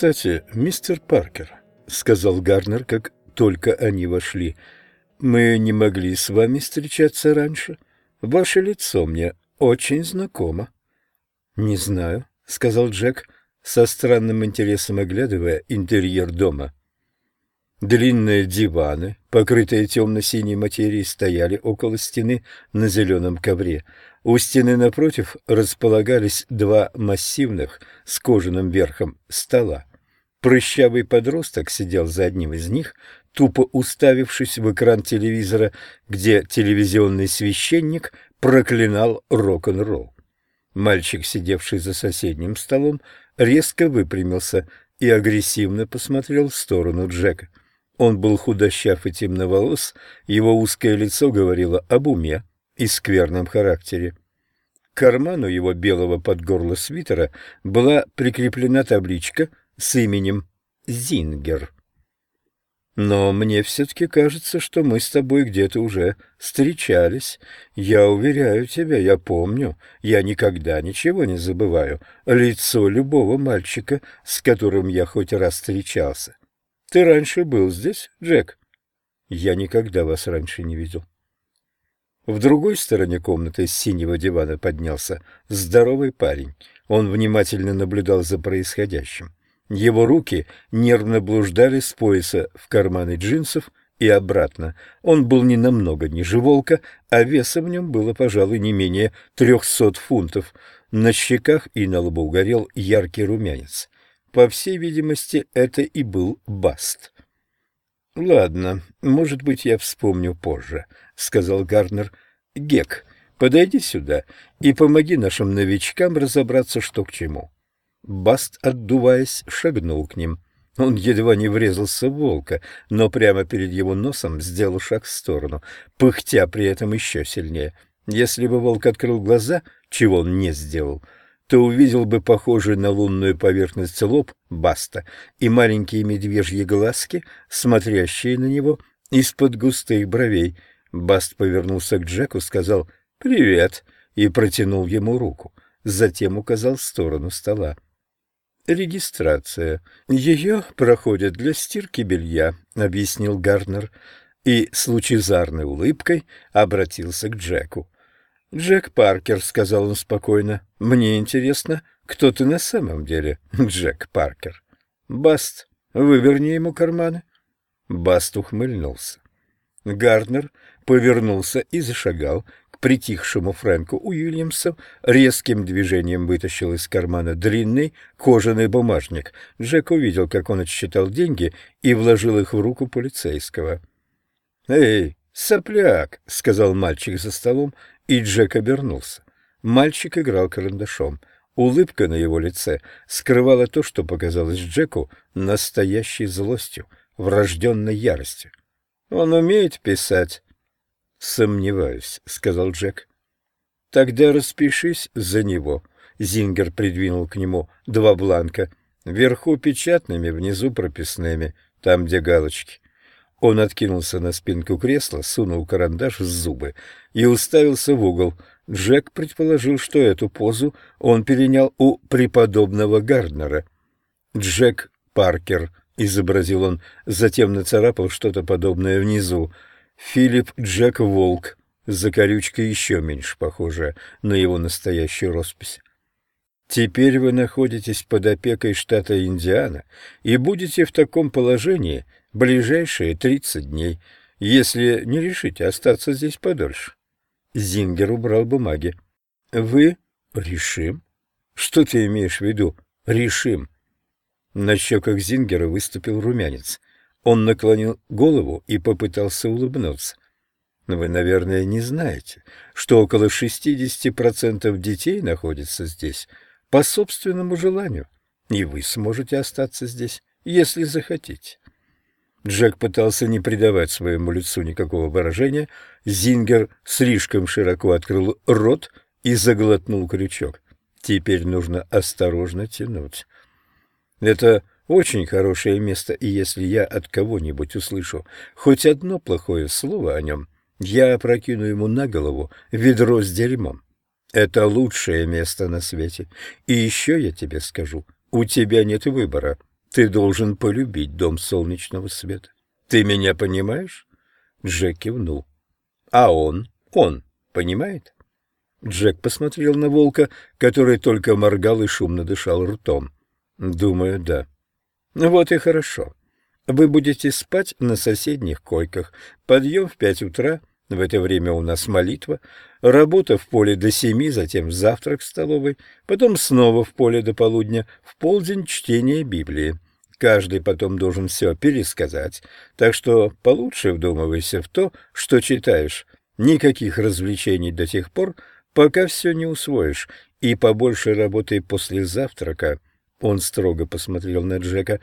«Кстати, мистер Паркер», — сказал Гарнер, как только они вошли, — «мы не могли с вами встречаться раньше. Ваше лицо мне очень знакомо». «Не знаю», — сказал Джек, со странным интересом оглядывая интерьер дома. Длинные диваны, покрытые темно-синей материей, стояли около стены на зеленом ковре. У стены напротив располагались два массивных с кожаным верхом стола. Прыщавый подросток сидел за одним из них, тупо уставившись в экран телевизора, где телевизионный священник проклинал рок-н-ролл. Мальчик, сидевший за соседним столом, резко выпрямился и агрессивно посмотрел в сторону Джека. Он был худощав и темноволос, его узкое лицо говорило об уме и скверном характере. К карману его белого под горло свитера была прикреплена табличка с именем Зингер. Но мне все-таки кажется, что мы с тобой где-то уже встречались. Я уверяю тебя, я помню, я никогда ничего не забываю. Лицо любого мальчика, с которым я хоть раз встречался. Ты раньше был здесь, Джек? Я никогда вас раньше не видел. В другой стороне комнаты с синего дивана поднялся здоровый парень. Он внимательно наблюдал за происходящим. Его руки нервно блуждали с пояса в карманы джинсов и обратно. Он был не намного ниже волка, а веса в нем было, пожалуй, не менее трехсот фунтов. На щеках и на лбу горел яркий румянец. По всей видимости, это и был Баст. «Ладно, может быть, я вспомню позже», — сказал Гарнер. «Гек, подойди сюда и помоги нашим новичкам разобраться, что к чему». Баст, отдуваясь, шагнул к ним. Он едва не врезался в волка, но прямо перед его носом сделал шаг в сторону, пыхтя при этом еще сильнее. Если бы волк открыл глаза, чего он не сделал — то увидел бы похожий на лунную поверхность лоб Баста и маленькие медвежьи глазки, смотрящие на него из-под густых бровей. Баст повернулся к Джеку, сказал «Привет» и протянул ему руку. Затем указал в сторону стола. «Регистрация. Ее проходят для стирки белья», — объяснил Гарнер и с лучезарной улыбкой обратился к Джеку. «Джек Паркер», — сказал он спокойно. «Мне интересно, кто ты на самом деле, Джек Паркер?» «Баст, выверни ему карманы». Баст ухмыльнулся. Гарднер повернулся и зашагал притихшему Фрэнку Уильямсу, резким движением вытащил из кармана длинный кожаный бумажник. Джек увидел, как он отсчитал деньги и вложил их в руку полицейского. «Эй, сопляк!» — сказал мальчик за столом и Джек обернулся. Мальчик играл карандашом. Улыбка на его лице скрывала то, что показалось Джеку настоящей злостью, врожденной яростью. «Он умеет писать?» «Сомневаюсь», — сказал Джек. «Тогда распишись за него». Зингер придвинул к нему два бланка. Вверху печатными, внизу прописными, там, где галочки. Он откинулся на спинку кресла, сунул карандаш в зубы и уставился в угол. Джек предположил, что эту позу он перенял у преподобного Гарднера. «Джек Паркер», — изобразил он, затем нацарапал что-то подобное внизу. «Филипп Джек Волк», закорючка еще меньше похожая на его настоящую роспись. Теперь вы находитесь под опекой штата Индиана и будете в таком положении ближайшие тридцать дней, если не решите остаться здесь подольше. Зингер убрал бумаги. Вы решим? Что ты имеешь в виду? Решим. На щеках Зингера выступил румянец. Он наклонил голову и попытался улыбнуться. Вы, наверное, не знаете, что около 60% детей находится здесь по собственному желанию, и вы сможете остаться здесь, если захотите. Джек пытался не придавать своему лицу никакого выражения. Зингер слишком широко открыл рот и заглотнул крючок. Теперь нужно осторожно тянуть. Это очень хорошее место, и если я от кого-нибудь услышу хоть одно плохое слово о нем, я опрокину ему на голову ведро с дерьмом. Это лучшее место на свете. И еще я тебе скажу, у тебя нет выбора. Ты должен полюбить дом солнечного света. Ты меня понимаешь? Джек кивнул. А он? Он понимает? Джек посмотрел на волка, который только моргал и шумно дышал ртом. Думаю, да. Вот и хорошо. Вы будете спать на соседних койках. Подъем в пять утра, в это время у нас молитва, работа в поле до семи, затем завтрак в столовой, потом снова в поле до полудня, в полдень чтение Библии. Каждый потом должен все пересказать, так что получше вдумывайся в то, что читаешь. Никаких развлечений до тех пор, пока все не усвоишь, и побольше работай после завтрака. Он строго посмотрел на Джека.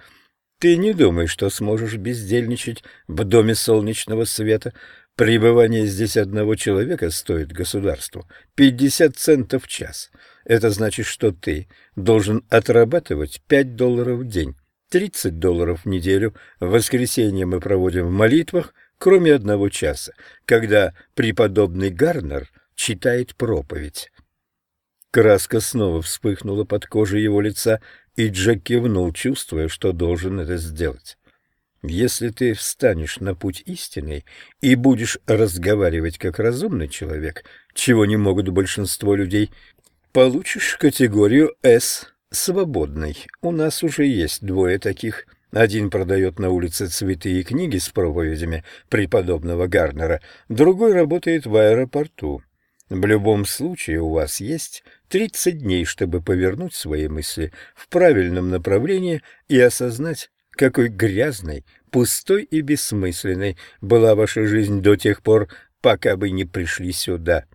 Ты не думай, что сможешь бездельничать в доме солнечного света. Пребывание здесь одного человека стоит государству пятьдесят центов в час. Это значит, что ты должен отрабатывать пять долларов в день, тридцать долларов в неделю. В воскресенье мы проводим в молитвах, кроме одного часа, когда преподобный Гарнер читает проповедь. Краска снова вспыхнула под кожей его лица, и Джек кивнул, чувствуя, что должен это сделать. Если ты встанешь на путь истинный и будешь разговаривать как разумный человек, чего не могут большинство людей, получишь категорию «С» — свободный. У нас уже есть двое таких. Один продает на улице цветы и книги с проповедями преподобного Гарнера, другой работает в аэропорту. В любом случае у вас есть 30 дней, чтобы повернуть свои мысли в правильном направлении и осознать, какой грязной, пустой и бессмысленной была ваша жизнь до тех пор, пока вы не пришли сюда.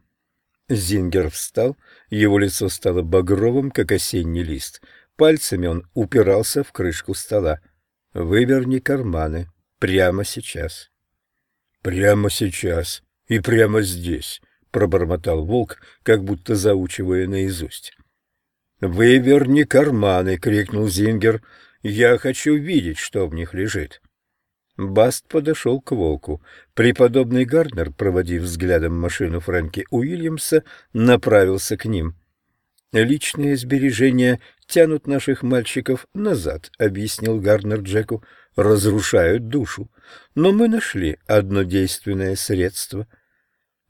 Зингер встал, его лицо стало багровым, как осенний лист. Пальцами он упирался в крышку стола. «Выверни карманы. Прямо сейчас». «Прямо сейчас. И прямо здесь пробормотал волк, как будто заучивая наизусть. «Выверни карманы!» — крикнул Зингер. «Я хочу видеть, что в них лежит». Баст подошел к волку. Преподобный Гарднер, проводив взглядом машину Фрэнки Уильямса, направился к ним. «Личные сбережения тянут наших мальчиков назад», — объяснил Гарднер Джеку, — «разрушают душу. Но мы нашли одно действенное средство —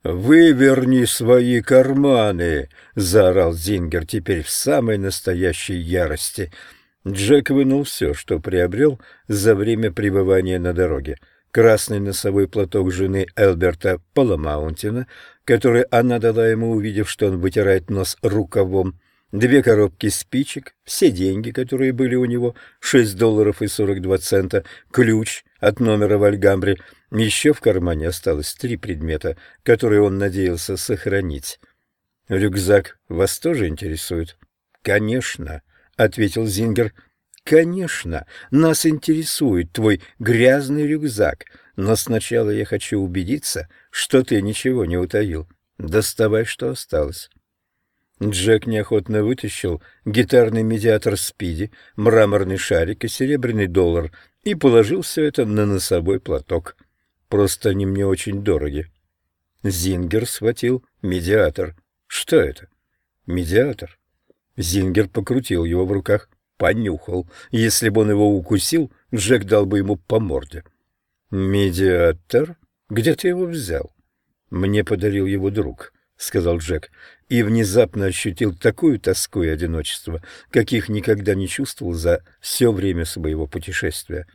«Выверни свои карманы!» — заорал Зингер теперь в самой настоящей ярости. Джек вынул все, что приобрел за время пребывания на дороге. Красный носовой платок жены Элберта Паламаунтина, который она дала ему, увидев, что он вытирает нос рукавом, две коробки спичек, все деньги, которые были у него, шесть долларов и сорок два цента, ключ от номера в Альгамбре — еще в кармане осталось три предмета, которые он надеялся сохранить. «Рюкзак вас тоже интересует?» «Конечно», — ответил Зингер. «Конечно, нас интересует твой грязный рюкзак, но сначала я хочу убедиться, что ты ничего не утаил. Доставай, что осталось». Джек неохотно вытащил гитарный медиатор Спиди, мраморный шарик и серебряный доллар и положил все это на носовой платок. Просто они мне очень дороги. Зингер схватил медиатор. Что это? Медиатор. Зингер покрутил его в руках, понюхал. Если бы он его укусил, Джек дал бы ему по морде. Медиатор? Где ты его взял? Мне подарил его друг, сказал Джек, и внезапно ощутил такую тоску и одиночество, каких никогда не чувствовал за все время своего путешествия.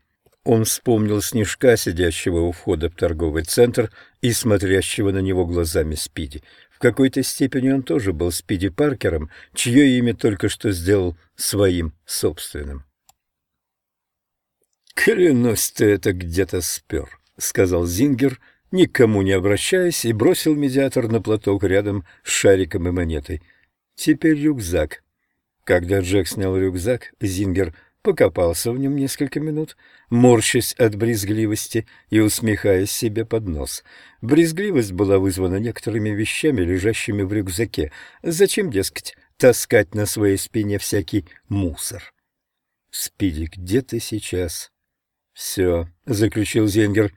Он вспомнил Снежка, сидящего у входа в торговый центр и смотрящего на него глазами Спиди. В какой-то степени он тоже был Спиди Паркером, чье имя только что сделал своим собственным. «Клянусь, ты это где-то спер», — сказал Зингер, никому не обращаясь, и бросил медиатор на платок рядом с шариком и монетой. «Теперь рюкзак». Когда Джек снял рюкзак, Зингер — покопался в нем несколько минут, морщась от брезгливости и усмехаясь себе под нос. Брезгливость была вызвана некоторыми вещами, лежащими в рюкзаке. Зачем, дескать, таскать на своей спине всякий мусор? «Спиди, где ты сейчас?» «Все», — заключил Зенгер.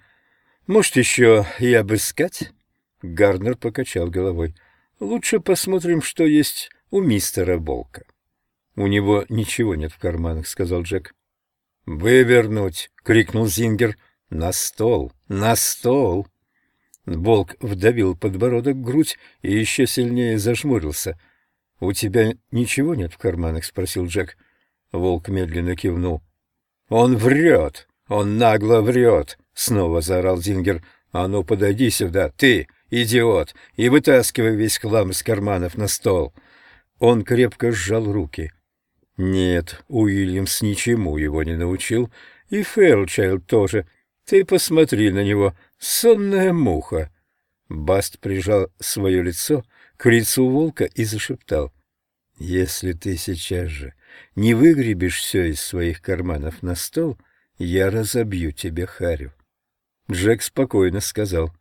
«Может, еще и обыскать?» Гарнер покачал головой. «Лучше посмотрим, что есть у мистера Болка». «У него ничего нет в карманах», — сказал Джек. «Вывернуть!» — крикнул Зингер. «На стол! На стол!» Волк вдавил подбородок в грудь и еще сильнее зажмурился. «У тебя ничего нет в карманах?» — спросил Джек. Волк медленно кивнул. «Он врет! Он нагло врет!» — снова заорал Зингер. «А ну, подойди сюда, ты, идиот, и вытаскивай весь хлам из карманов на стол!» Он крепко сжал руки. Нет, Уильямс ничему его не научил, и Фэрчайлд тоже. Ты посмотри на него, сонная муха. Баст прижал свое лицо к лицу волка и зашептал. «Если ты сейчас же не выгребешь все из своих карманов на стол, я разобью тебе харю». Джек спокойно сказал.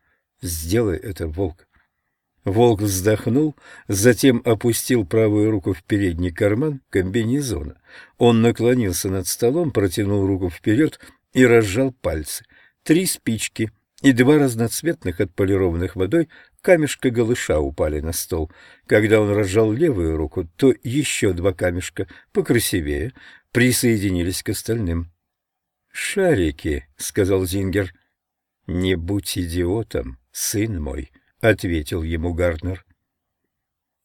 «Сделай это, волк. Волк вздохнул, затем опустил правую руку в передний карман комбинезона. Он наклонился над столом, протянул руку вперед и разжал пальцы. Три спички и два разноцветных отполированных водой камешка голыша упали на стол. Когда он разжал левую руку, то еще два камешка, покрасивее, присоединились к остальным. «Шарики», — сказал Зингер. «Не будь идиотом, сын мой», — ответил ему Гарднер.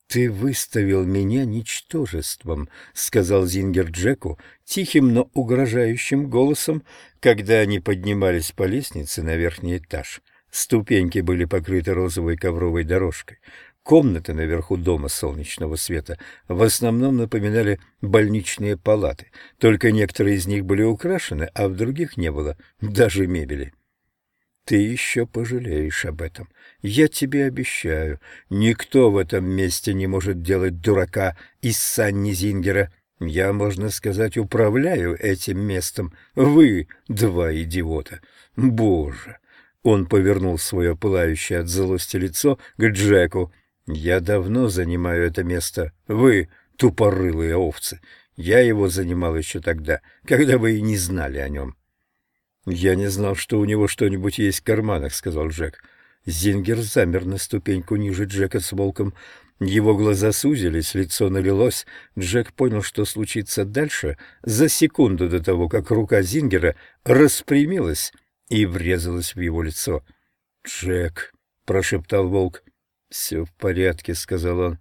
«Ты выставил меня ничтожеством», — сказал Зингер Джеку тихим, но угрожающим голосом, когда они поднимались по лестнице на верхний этаж. Ступеньки были покрыты розовой ковровой дорожкой. Комнаты наверху дома солнечного света в основном напоминали больничные палаты, только некоторые из них были украшены, а в других не было даже мебели. Ты еще пожалеешь об этом. Я тебе обещаю, никто в этом месте не может делать дурака из Санни Зингера. Я, можно сказать, управляю этим местом. Вы два идиота. Боже!» Он повернул свое пылающее от злости лицо к Джеку. «Я давно занимаю это место. Вы — тупорылые овцы. Я его занимал еще тогда, когда вы и не знали о нем». «Я не знал, что у него что-нибудь есть в карманах», — сказал Джек. Зингер замер на ступеньку ниже Джека с волком. Его глаза сузились, лицо налилось. Джек понял, что случится дальше, за секунду до того, как рука Зингера распрямилась и врезалась в его лицо. «Джек», — прошептал волк. «Все в порядке», — сказал он.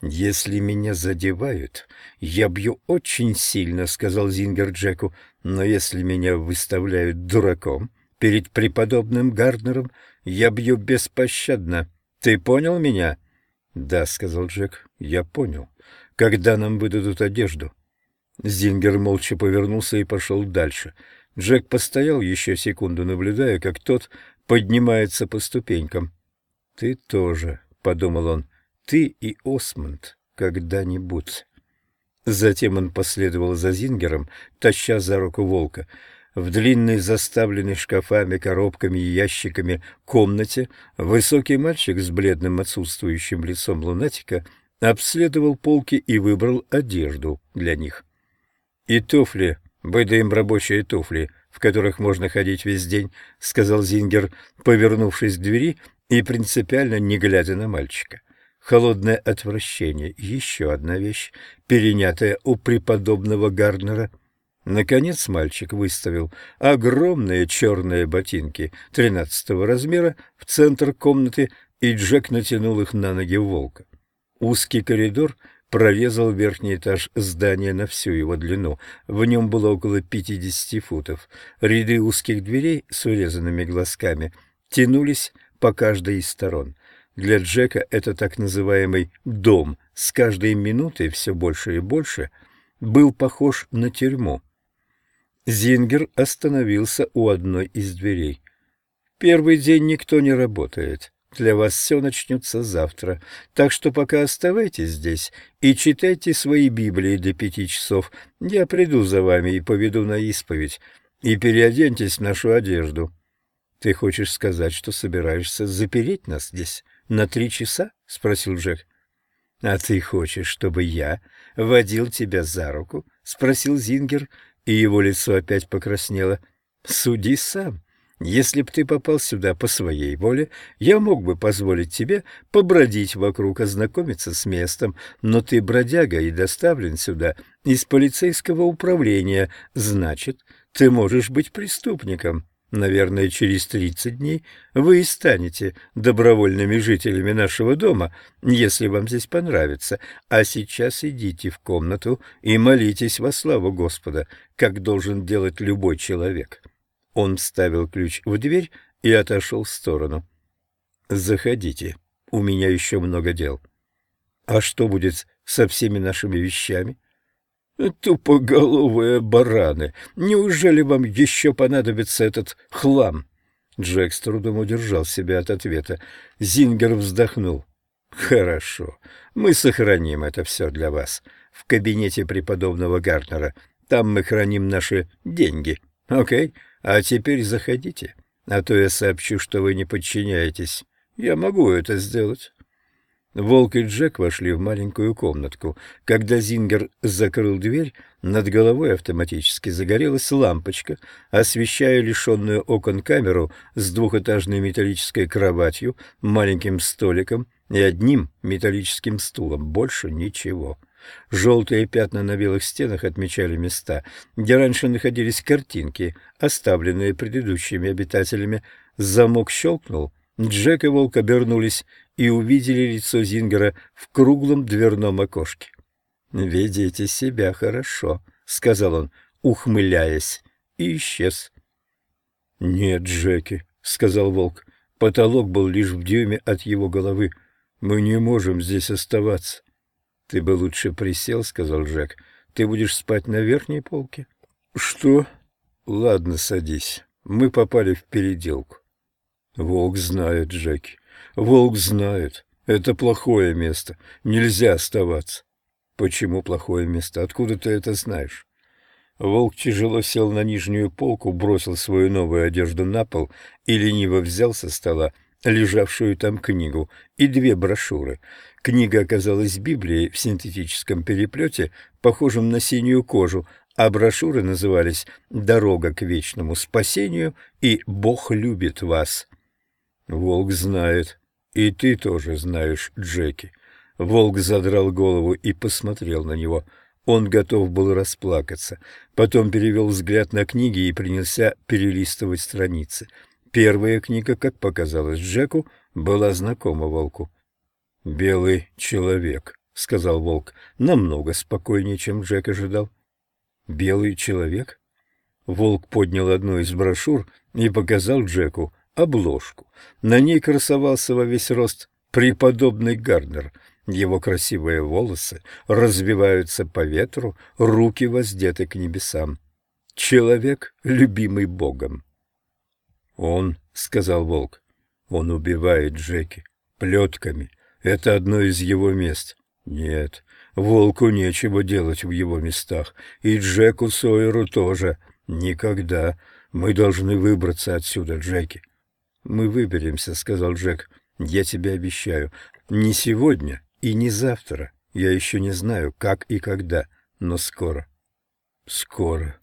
«Если меня задевают, я бью очень сильно», — сказал Зингер Джеку. «Но если меня выставляют дураком перед преподобным Гарднером, я бью беспощадно. Ты понял меня?» «Да», — сказал Джек, — «я понял. Когда нам выдадут одежду?» Зингер молча повернулся и пошел дальше. Джек постоял еще секунду, наблюдая, как тот поднимается по ступенькам. «Ты тоже», — подумал он, — ты и Осмонд когда-нибудь. Затем он последовал за Зингером, таща за руку волка. В длинной, заставленной шкафами, коробками и ящиками комнате высокий мальчик с бледным отсутствующим лицом лунатика обследовал полки и выбрал одежду для них. «И туфли, выдаем рабочие туфли, в которых можно ходить весь день», — сказал Зингер, повернувшись к двери и принципиально не глядя на мальчика холодное отвращение, еще одна вещь, перенятая у преподобного Гарднера. Наконец мальчик выставил огромные черные ботинки тринадцатого размера в центр комнаты, и Джек натянул их на ноги волка. Узкий коридор прорезал верхний этаж здания на всю его длину. В нем было около пятидесяти футов. Ряды узких дверей с урезанными глазками тянулись по каждой из сторон. Для Джека это так называемый «дом» с каждой минутой все больше и больше был похож на тюрьму. Зингер остановился у одной из дверей. «Первый день никто не работает. Для вас все начнется завтра. Так что пока оставайтесь здесь и читайте свои Библии до пяти часов. Я приду за вами и поведу на исповедь. И переоденьтесь в нашу одежду. Ты хочешь сказать, что собираешься запереть нас здесь?» На три часа? — спросил Джек. — А ты хочешь, чтобы я водил тебя за руку? — спросил Зингер, и его лицо опять покраснело. — Суди сам. Если б ты попал сюда по своей воле, я мог бы позволить тебе побродить вокруг, ознакомиться с местом, но ты бродяга и доставлен сюда из полицейского управления, значит, ты можешь быть преступником. Наверное, через тридцать дней вы и станете добровольными жителями нашего дома, если вам здесь понравится. А сейчас идите в комнату и молитесь во славу Господа, как должен делать любой человек». Он вставил ключ в дверь и отошел в сторону. «Заходите, у меня еще много дел». «А что будет со всеми нашими вещами?» «Тупоголовые бараны! Неужели вам еще понадобится этот хлам?» Джек с трудом удержал себя от ответа. Зингер вздохнул. «Хорошо, мы сохраним это все для вас в кабинете преподобного Гартнера. Там мы храним наши деньги. Окей? А теперь заходите, а то я сообщу, что вы не подчиняетесь. Я могу это сделать». Волк и Джек вошли в маленькую комнатку. Когда Зингер закрыл дверь, над головой автоматически загорелась лампочка, освещая лишенную окон камеру с двухэтажной металлической кроватью, маленьким столиком и одним металлическим стулом. Больше ничего. Желтые пятна на белых стенах отмечали места, где раньше находились картинки, оставленные предыдущими обитателями. Замок щелкнул, Джек и Волк обернулись и увидели лицо Зингера в круглом дверном окошке. «Ведите себя хорошо», — сказал он, ухмыляясь, и исчез. «Нет, Джеки», — сказал Волк, — потолок был лишь в дюйме от его головы. «Мы не можем здесь оставаться». «Ты бы лучше присел», — сказал Джек. «Ты будешь спать на верхней полке?» «Что?» «Ладно, садись. Мы попали в переделку». «Волк знает, Джеки. Волк знает. Это плохое место. Нельзя оставаться». «Почему плохое место? Откуда ты это знаешь?» Волк тяжело сел на нижнюю полку, бросил свою новую одежду на пол и лениво взял со стола лежавшую там книгу и две брошюры. Книга оказалась Библией в синтетическом переплете, похожем на синюю кожу, а брошюры назывались «Дорога к вечному спасению» и «Бог любит вас». Волк знает, и ты тоже знаешь, Джеки. Волк задрал голову и посмотрел на него. Он готов был расплакаться. Потом перевел взгляд на книги и принялся перелистывать страницы. Первая книга, как показалось Джеку, была знакома волку. «Белый человек», — сказал волк, намного спокойнее, чем Джек ожидал. «Белый человек?» Волк поднял одну из брошюр и показал Джеку обложку. На ней красовался во весь рост преподобный Гарднер. Его красивые волосы развиваются по ветру, руки воздеты к небесам. Человек, любимый Богом. «Он», — сказал волк, — «он убивает Джеки плетками. Это одно из его мест. Нет, волку нечего делать в его местах, и Джеку Сойеру тоже. Никогда. Мы должны выбраться отсюда, Джеки. Мы выберемся, сказал Джек. Я тебе обещаю. Не сегодня и не завтра. Я еще не знаю, как и когда, но скоро. Скоро.